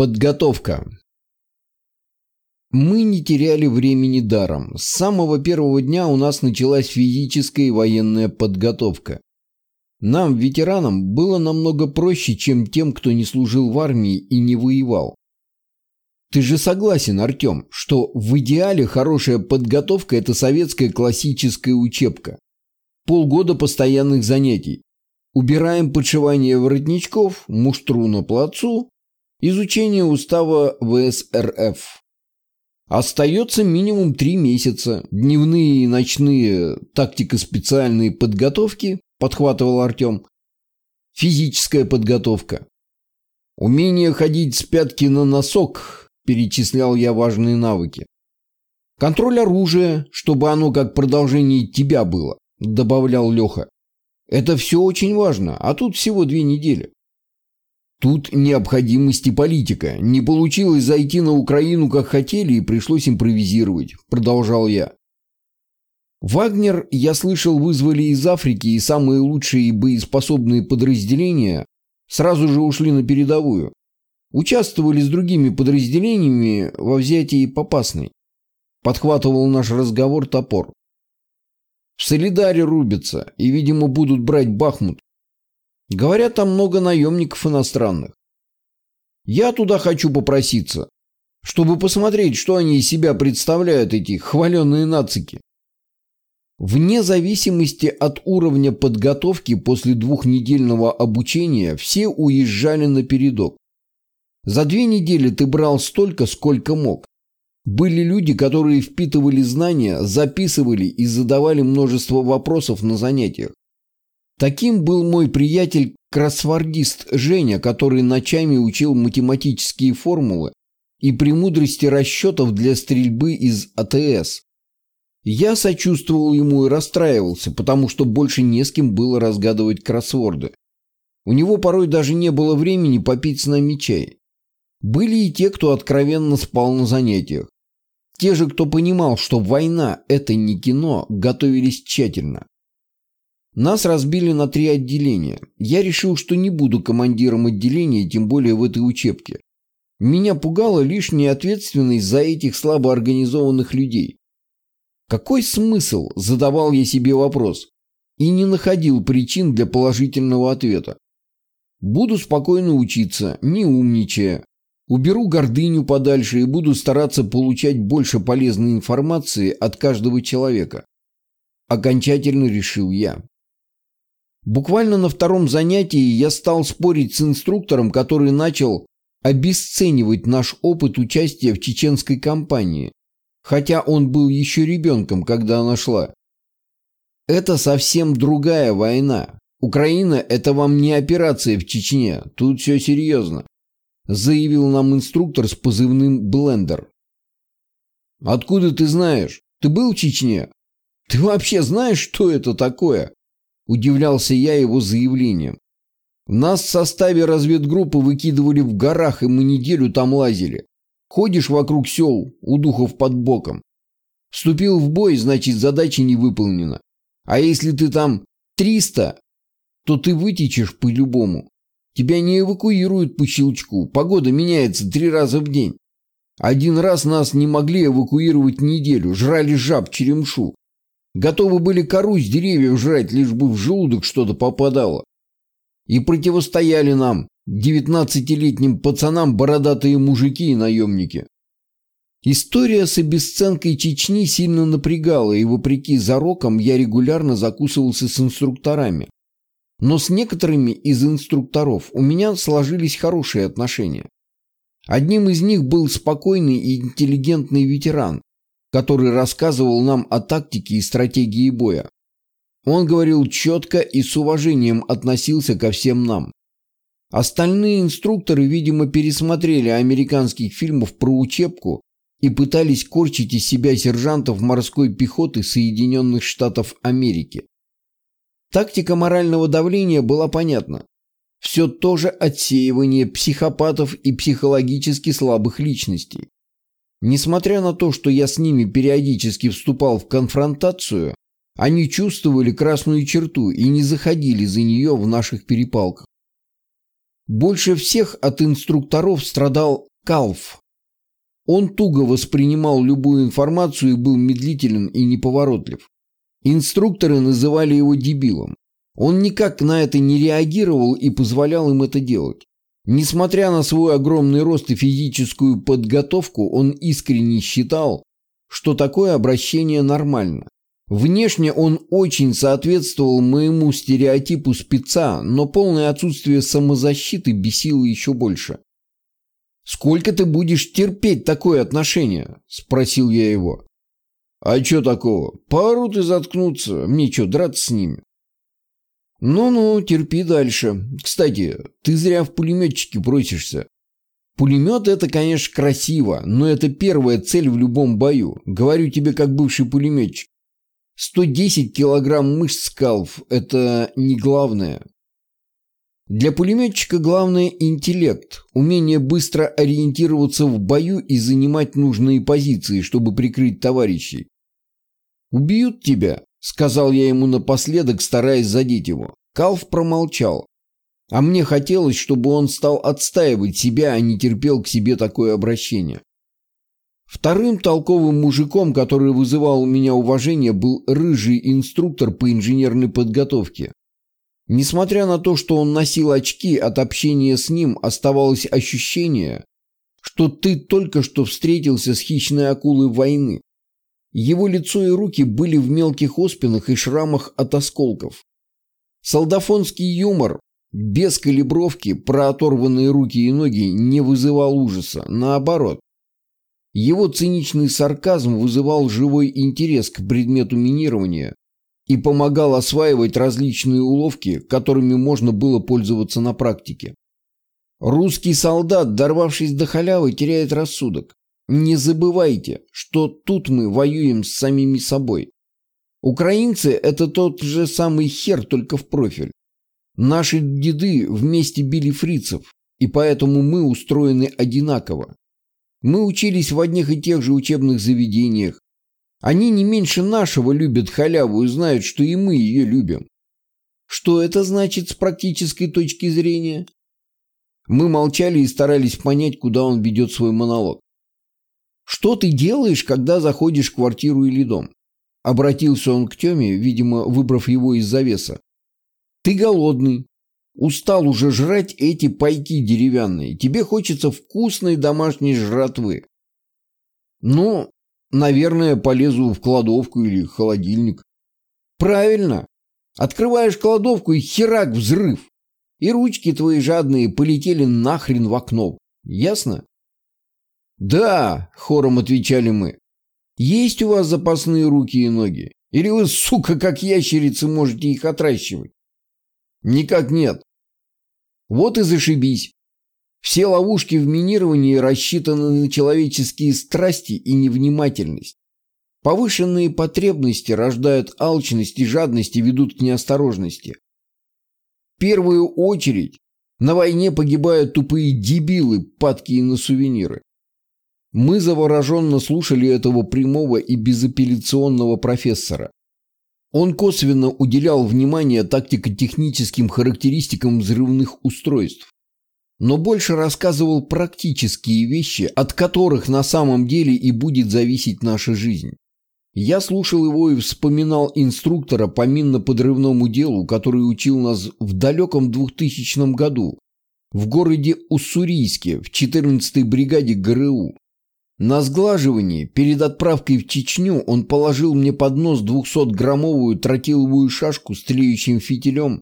Подготовка. Мы не теряли времени даром. С самого первого дня у нас началась физическая и военная подготовка. Нам, ветеранам, было намного проще, чем тем, кто не служил в армии и не воевал. Ты же согласен, Артем, что в идеале хорошая подготовка – это советская классическая учебка. Полгода постоянных занятий. Убираем подшивание воротничков, муштру на плацу, изучение устава ВСРФ. Остается минимум три месяца. Дневные и ночные тактико-специальные подготовки, подхватывал Артем. Физическая подготовка. Умение ходить с пятки на носок, перечислял я важные навыки. Контроль оружия, чтобы оно как продолжение тебя было, добавлял Леха. Это все очень важно, а тут всего две недели. Тут необходимости политика. Не получилось зайти на Украину, как хотели, и пришлось импровизировать, продолжал я. Вагнер, я слышал, вызвали из Африки, и самые лучшие и боеспособные подразделения сразу же ушли на передовую. Участвовали с другими подразделениями во взятии Попасной. Подхватывал наш разговор топор. В Солидаре рубятся, и, видимо, будут брать Бахмут. Говорят, там много наемников иностранных. Я туда хочу попроситься, чтобы посмотреть, что они из себя представляют, эти хваленные нацики. Вне зависимости от уровня подготовки после двухнедельного обучения все уезжали на передок. За две недели ты брал столько, сколько мог. Были люди, которые впитывали знания, записывали и задавали множество вопросов на занятиях. Таким был мой приятель-кроссвордист Женя, который ночами учил математические формулы и премудрости расчетов для стрельбы из АТС. Я сочувствовал ему и расстраивался, потому что больше не с кем было разгадывать кроссворды. У него порой даже не было времени попить с нами чай. Были и те, кто откровенно спал на занятиях. Те же, кто понимал, что война – это не кино, готовились тщательно. Нас разбили на три отделения. Я решил, что не буду командиром отделения, тем более в этой учебке. Меня пугала лишняя ответственность за этих слабо организованных людей. Какой смысл, задавал я себе вопрос, и не находил причин для положительного ответа. Буду спокойно учиться, не умничая. Уберу гордыню подальше и буду стараться получать больше полезной информации от каждого человека. Окончательно решил я. Буквально на втором занятии я стал спорить с инструктором, который начал обесценивать наш опыт участия в чеченской кампании, хотя он был еще ребенком, когда она шла. Это совсем другая война. Украина – это вам не операция в Чечне, тут все серьезно, заявил нам инструктор с позывным «Блендер». Откуда ты знаешь? Ты был в Чечне? Ты вообще знаешь, что это такое? Удивлялся я его заявлением. Нас в составе разведгруппы выкидывали в горах, и мы неделю там лазили. Ходишь вокруг сел, у духов под боком. Вступил в бой, значит, задача не выполнена. А если ты там 300, то ты вытечешь по-любому. Тебя не эвакуируют по щелчку. Погода меняется три раза в день. Один раз нас не могли эвакуировать неделю, жрали жаб черемшу. Готовы были кору с деревьев жрать, лишь бы в желудок что-то попадало. И противостояли нам, девятнадцатилетним пацанам, бородатые мужики и наемники. История с обесценкой Чечни сильно напрягала, и вопреки зарокам я регулярно закусывался с инструкторами. Но с некоторыми из инструкторов у меня сложились хорошие отношения. Одним из них был спокойный и интеллигентный ветеран, который рассказывал нам о тактике и стратегии боя. Он говорил четко и с уважением относился ко всем нам. Остальные инструкторы, видимо, пересмотрели американских фильмов про учебку и пытались корчить из себя сержантов морской пехоты Соединенных Штатов Америки. Тактика морального давления была понятна. Все то же отсеивание психопатов и психологически слабых личностей. Несмотря на то, что я с ними периодически вступал в конфронтацию, они чувствовали красную черту и не заходили за нее в наших перепалках. Больше всех от инструкторов страдал Калф. Он туго воспринимал любую информацию и был медлителен и неповоротлив. Инструкторы называли его дебилом. Он никак на это не реагировал и позволял им это делать. Несмотря на свой огромный рост и физическую подготовку, он искренне считал, что такое обращение нормально. Внешне он очень соответствовал моему стереотипу спеца, но полное отсутствие самозащиты бесило еще больше. «Сколько ты будешь терпеть такое отношение?» – спросил я его. «А что такого? Поорут и заткнутся. Мне что, драться с ними?» «Ну-ну, терпи дальше. Кстати, ты зря в пулеметчике просишься. Пулемет – это, конечно, красиво, но это первая цель в любом бою. Говорю тебе как бывший пулеметчик. 110 килограмм мышц скалф – это не главное. Для пулеметчика главное интеллект, умение быстро ориентироваться в бою и занимать нужные позиции, чтобы прикрыть товарищей. «Убьют тебя», – сказал я ему напоследок, стараясь задеть его. Калф промолчал. А мне хотелось, чтобы он стал отстаивать себя, а не терпел к себе такое обращение. Вторым толковым мужиком, который вызывал у меня уважение, был рыжий инструктор по инженерной подготовке. Несмотря на то, что он носил очки, от общения с ним оставалось ощущение, что ты только что встретился с хищной акулой войны. Его лицо и руки были в мелких оспинах и шрамах от осколков. Солдафонский юмор, без калибровки, про оторванные руки и ноги не вызывал ужаса. Наоборот, его циничный сарказм вызывал живой интерес к предмету минирования и помогал осваивать различные уловки, которыми можно было пользоваться на практике. Русский солдат, дорвавшись до халявы, теряет рассудок. Не забывайте, что тут мы воюем с самими собой. Украинцы – это тот же самый хер, только в профиль. Наши деды вместе били фрицев, и поэтому мы устроены одинаково. Мы учились в одних и тех же учебных заведениях. Они не меньше нашего любят халяву и знают, что и мы ее любим. Что это значит с практической точки зрения? Мы молчали и старались понять, куда он ведет свой монолог. «Что ты делаешь, когда заходишь в квартиру или дом?» Обратился он к Теме, видимо, выбрав его из завеса. «Ты голодный, Устал уже жрать эти пайки деревянные. Тебе хочется вкусной домашней жратвы. Ну, наверное, полезу в кладовку или холодильник. Правильно. Открываешь кладовку и херак взрыв. И ручки твои жадные полетели нахрен в окно. Ясно? Да, хором отвечали мы. Есть у вас запасные руки и ноги? Или вы, сука, как ящерицы, можете их отращивать? Никак нет. Вот и зашибись. Все ловушки в минировании рассчитаны на человеческие страсти и невнимательность. Повышенные потребности рождают алчность и жадность и ведут к неосторожности. В первую очередь на войне погибают тупые дебилы, падкие на сувениры. Мы завороженно слушали этого прямого и безапелляционного профессора. Он косвенно уделял внимание тактико-техническим характеристикам взрывных устройств, но больше рассказывал практические вещи, от которых на самом деле и будет зависеть наша жизнь. Я слушал его и вспоминал инструктора по минно-подрывному делу, который учил нас в далеком 2000 году в городе Уссурийске в 14-й бригаде ГРУ. На сглаживании перед отправкой в Чечню он положил мне под нос 200-граммовую тротиловую шашку с тлеющим фитилем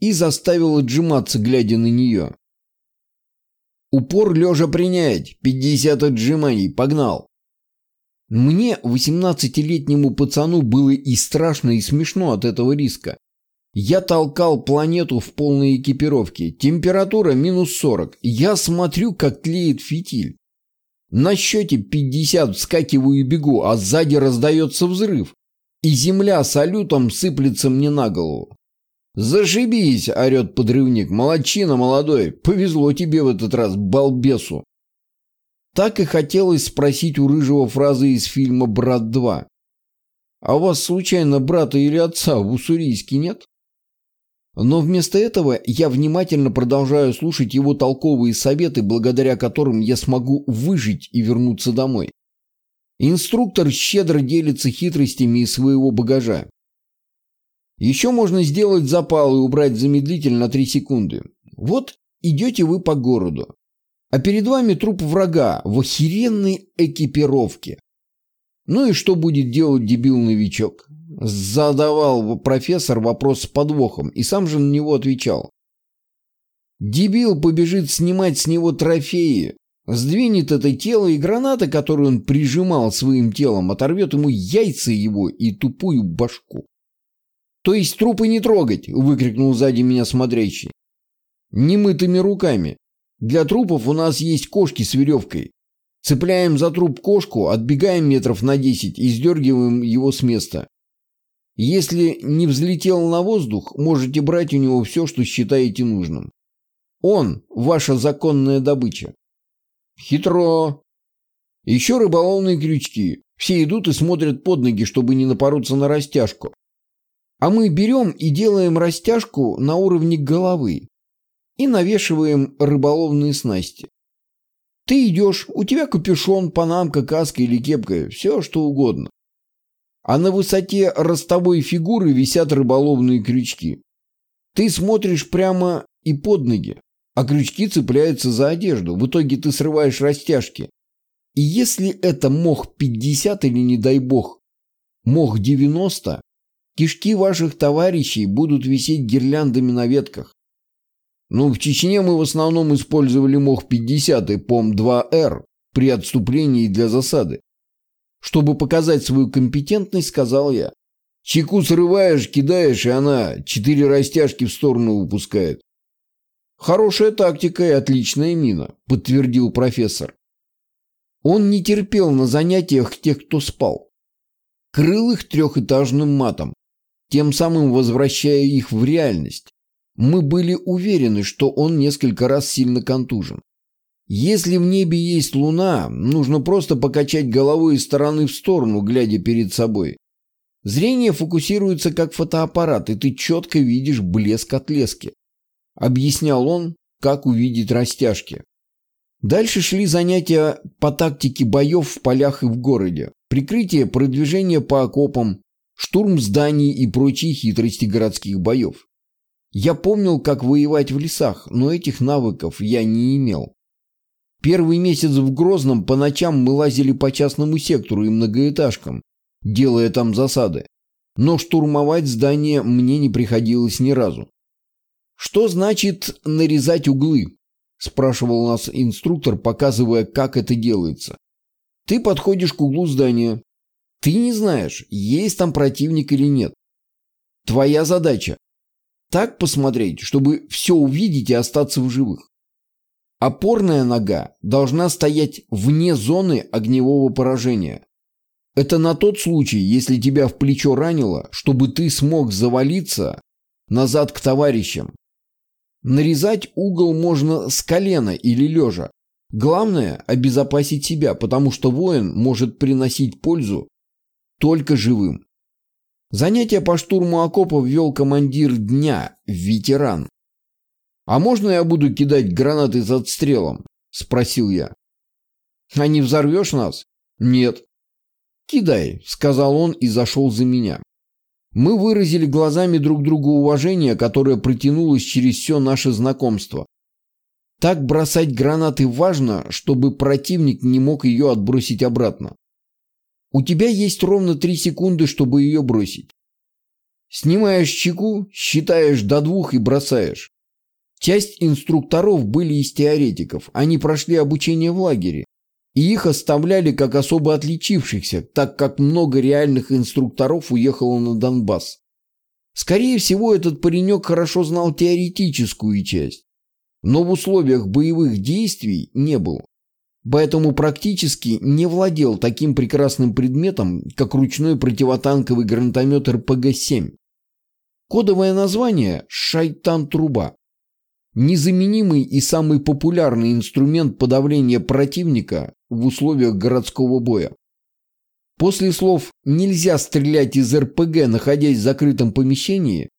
и заставил отжиматься, глядя на нее. «Упор лежа принять, 50 отжиманий, погнал!» Мне, 18-летнему пацану, было и страшно, и смешно от этого риска. Я толкал планету в полной экипировке. Температура минус 40. Я смотрю, как тлеет фитиль. На счете 50 вскакиваю и бегу, а сзади раздается взрыв. И земля салютом сыплется мне на голову. «Зашибись!» – орет подрывник. «Молодчина, молодой! Повезло тебе в этот раз, балбесу!» Так и хотелось спросить у Рыжего фразы из фильма «Брат 2». «А у вас случайно брата или отца в Уссурийске нет?» Но вместо этого я внимательно продолжаю слушать его толковые советы, благодаря которым я смогу выжить и вернуться домой. Инструктор щедро делится хитростями из своего багажа. Еще можно сделать запал и убрать замедлитель на 3 секунды. Вот идете вы по городу, а перед вами труп врага в охеренной экипировке. Ну и что будет делать дебил-новичок? Задавал профессор вопрос с подвохом и сам же на него отвечал. Дебил побежит снимать с него трофеи, сдвинет это тело, и граната, которую он прижимал своим телом, оторвет ему яйца его и тупую башку. «То есть трупы не трогать!» – выкрикнул сзади меня смотрящий. «Немытыми руками. Для трупов у нас есть кошки с веревкой. Цепляем за труп кошку, отбегаем метров на десять и сдергиваем его с места. Если не взлетел на воздух, можете брать у него все, что считаете нужным. Он – ваша законная добыча. Хитро. Еще рыболовные крючки. Все идут и смотрят под ноги, чтобы не напороться на растяжку. А мы берем и делаем растяжку на уровне головы и навешиваем рыболовные снасти. Ты идешь, у тебя капюшон, панамка, каска или кепка, все что угодно а на высоте ростовой фигуры висят рыболовные крючки. Ты смотришь прямо и под ноги, а крючки цепляются за одежду. В итоге ты срываешь растяжки. И если это мох 50 или, не дай бог, мох 90, кишки ваших товарищей будут висеть гирляндами на ветках. Ну, в Чечне мы в основном использовали мох 50 и ПОМ-2Р при отступлении для засады. Чтобы показать свою компетентность, сказал я. Чеку срываешь, кидаешь, и она четыре растяжки в сторону выпускает. Хорошая тактика и отличная мина, подтвердил профессор. Он не терпел на занятиях тех, кто спал. Крыл их трехэтажным матом, тем самым возвращая их в реальность. Мы были уверены, что он несколько раз сильно контужен. Если в небе есть луна, нужно просто покачать головой из стороны в сторону, глядя перед собой. Зрение фокусируется как фотоаппарат, и ты четко видишь блеск от лески. Объяснял он, как увидеть растяжки. Дальше шли занятия по тактике боев в полях и в городе, прикрытие продвижение по окопам, штурм зданий и прочие хитрости городских боев. Я помнил, как воевать в лесах, но этих навыков я не имел. Первый месяц в Грозном по ночам мы лазили по частному сектору и многоэтажкам, делая там засады. Но штурмовать здание мне не приходилось ни разу. «Что значит нарезать углы?» – спрашивал нас инструктор, показывая, как это делается. «Ты подходишь к углу здания. Ты не знаешь, есть там противник или нет. Твоя задача – так посмотреть, чтобы все увидеть и остаться в живых. Опорная нога должна стоять вне зоны огневого поражения. Это на тот случай, если тебя в плечо ранило, чтобы ты смог завалиться назад к товарищам. Нарезать угол можно с колена или лежа. Главное – обезопасить себя, потому что воин может приносить пользу только живым. Занятие по штурму окопов вел командир дня, ветеран. «А можно я буду кидать гранаты с отстрелом?» – спросил я. «А не взорвешь нас?» «Нет». «Кидай», – сказал он и зашел за меня. Мы выразили глазами друг другу уважение, которое протянулось через все наше знакомство. Так бросать гранаты важно, чтобы противник не мог ее отбросить обратно. У тебя есть ровно три секунды, чтобы ее бросить. Снимаешь чеку, считаешь до двух и бросаешь. Часть инструкторов были из теоретиков, они прошли обучение в лагере, и их оставляли как особо отличившихся, так как много реальных инструкторов уехало на Донбасс. Скорее всего, этот паренек хорошо знал теоретическую часть, но в условиях боевых действий не был. Поэтому практически не владел таким прекрасным предметом, как ручной противотанковый гранатомет РПГ-7. Кодовое название – «Шайтан-труба». Незаменимый и самый популярный инструмент подавления противника в условиях городского боя. После слов «нельзя стрелять из РПГ, находясь в закрытом помещении»,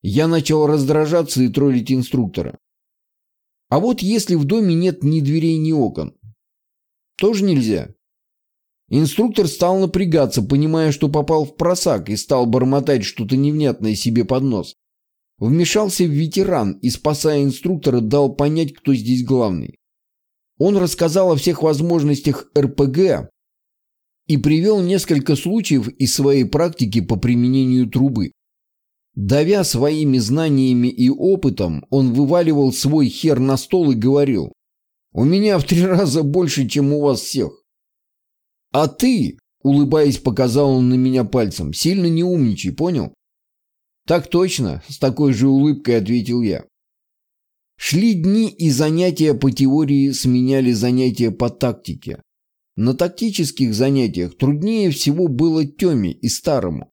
Я начал раздражаться и троллить инструктора. А вот если в доме нет ни дверей, ни окон, тоже нельзя. Инструктор стал напрягаться, понимая, что попал в просак, и стал бормотать что-то невнятное себе под нос. Вмешался ветеран и, спасая инструктора, дал понять, кто здесь главный. Он рассказал о всех возможностях РПГ и привел несколько случаев из своей практики по применению трубы. Давя своими знаниями и опытом, он вываливал свой хер на стол и говорил, «У меня в три раза больше, чем у вас всех». «А ты», — улыбаясь, показал он на меня пальцем, «сильно не умничай, понял?» «Так точно», — с такой же улыбкой ответил я. Шли дни, и занятия по теории сменяли занятия по тактике. На тактических занятиях труднее всего было Теме и Старому.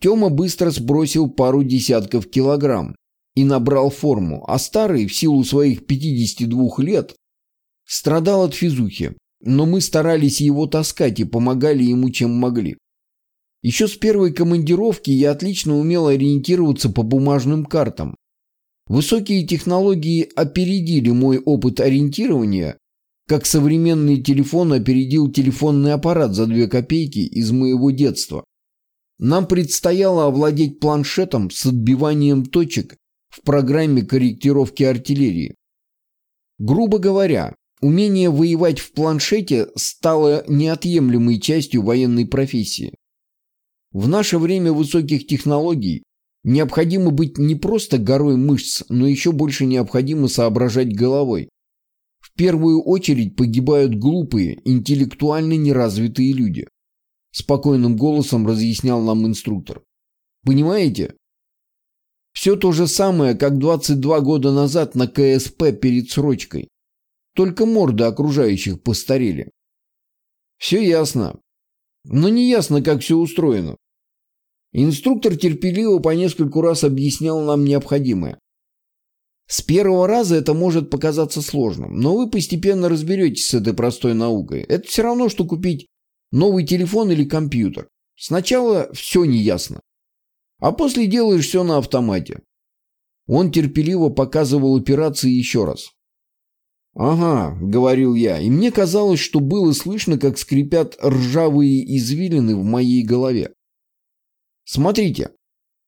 Тема быстро сбросил пару десятков килограмм и набрал форму, а Старый, в силу своих 52 лет, страдал от физухи, но мы старались его таскать и помогали ему, чем могли. Еще с первой командировки я отлично умел ориентироваться по бумажным картам. Высокие технологии опередили мой опыт ориентирования, как современный телефон опередил телефонный аппарат за две копейки из моего детства. Нам предстояло овладеть планшетом с отбиванием точек в программе корректировки артиллерии. Грубо говоря, умение воевать в планшете стало неотъемлемой частью военной профессии. В наше время высоких технологий необходимо быть не просто горой мышц, но еще больше необходимо соображать головой. В первую очередь погибают глупые, интеллектуально неразвитые люди. Спокойным голосом разъяснял нам инструктор. Понимаете? Все то же самое, как 22 года назад на КСП перед срочкой. Только морды окружающих постарели. Все ясно. Но не ясно, как все устроено. Инструктор терпеливо по нескольку раз объяснял нам необходимое. С первого раза это может показаться сложным, но вы постепенно разберетесь с этой простой наукой. Это все равно, что купить новый телефон или компьютер. Сначала все неясно, а после делаешь все на автомате. Он терпеливо показывал операции еще раз. «Ага», — говорил я, и мне казалось, что было слышно, как скрипят ржавые извилины в моей голове. Смотрите,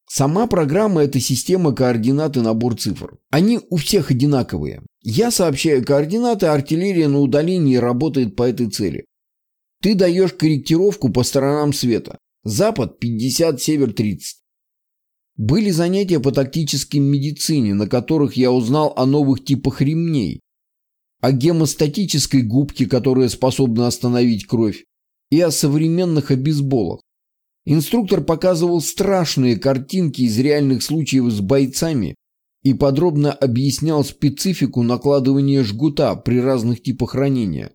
сама программа – это система координат и набор цифр. Они у всех одинаковые. Я сообщаю координаты, а артиллерия на удалении работает по этой цели. Ты даешь корректировку по сторонам света. Запад 50, север 30. Были занятия по тактической медицине, на которых я узнал о новых типах ремней, о гемостатической губке, которая способна остановить кровь, и о современных обезболах. Инструктор показывал страшные картинки из реальных случаев с бойцами и подробно объяснял специфику накладывания жгута при разных типах ранения.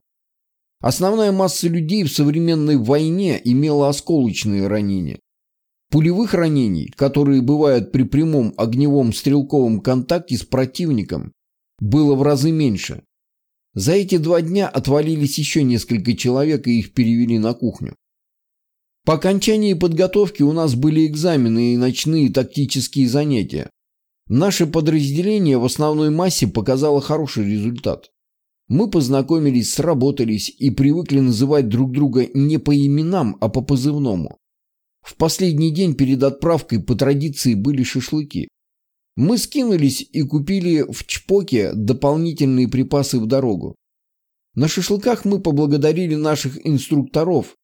Основная масса людей в современной войне имела осколочные ранения. Пулевых ранений, которые бывают при прямом огневом стрелковом контакте с противником, было в разы меньше. За эти два дня отвалились еще несколько человек и их перевели на кухню. По окончании подготовки у нас были экзамены и ночные тактические занятия. Наше подразделение в основной массе показало хороший результат. Мы познакомились, сработались и привыкли называть друг друга не по именам, а по позывному. В последний день перед отправкой по традиции были шашлыки. Мы скинулись и купили в Чпоке дополнительные припасы в дорогу. На шашлыках мы поблагодарили наших инструкторов,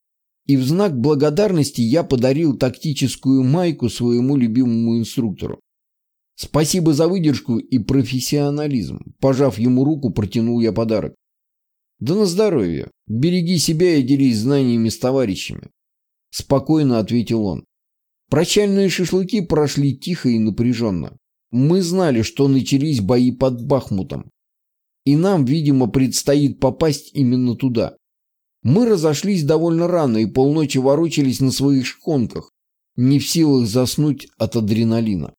и в знак благодарности я подарил тактическую майку своему любимому инструктору. Спасибо за выдержку и профессионализм. Пожав ему руку, протянул я подарок. Да на здоровье. Береги себя и делись знаниями с товарищами. Спокойно ответил он. Прощальные шашлыки прошли тихо и напряженно. Мы знали, что начались бои под Бахмутом. И нам, видимо, предстоит попасть именно туда. Мы разошлись довольно рано и полночи ворочались на своих шконках, не в силах заснуть от адреналина.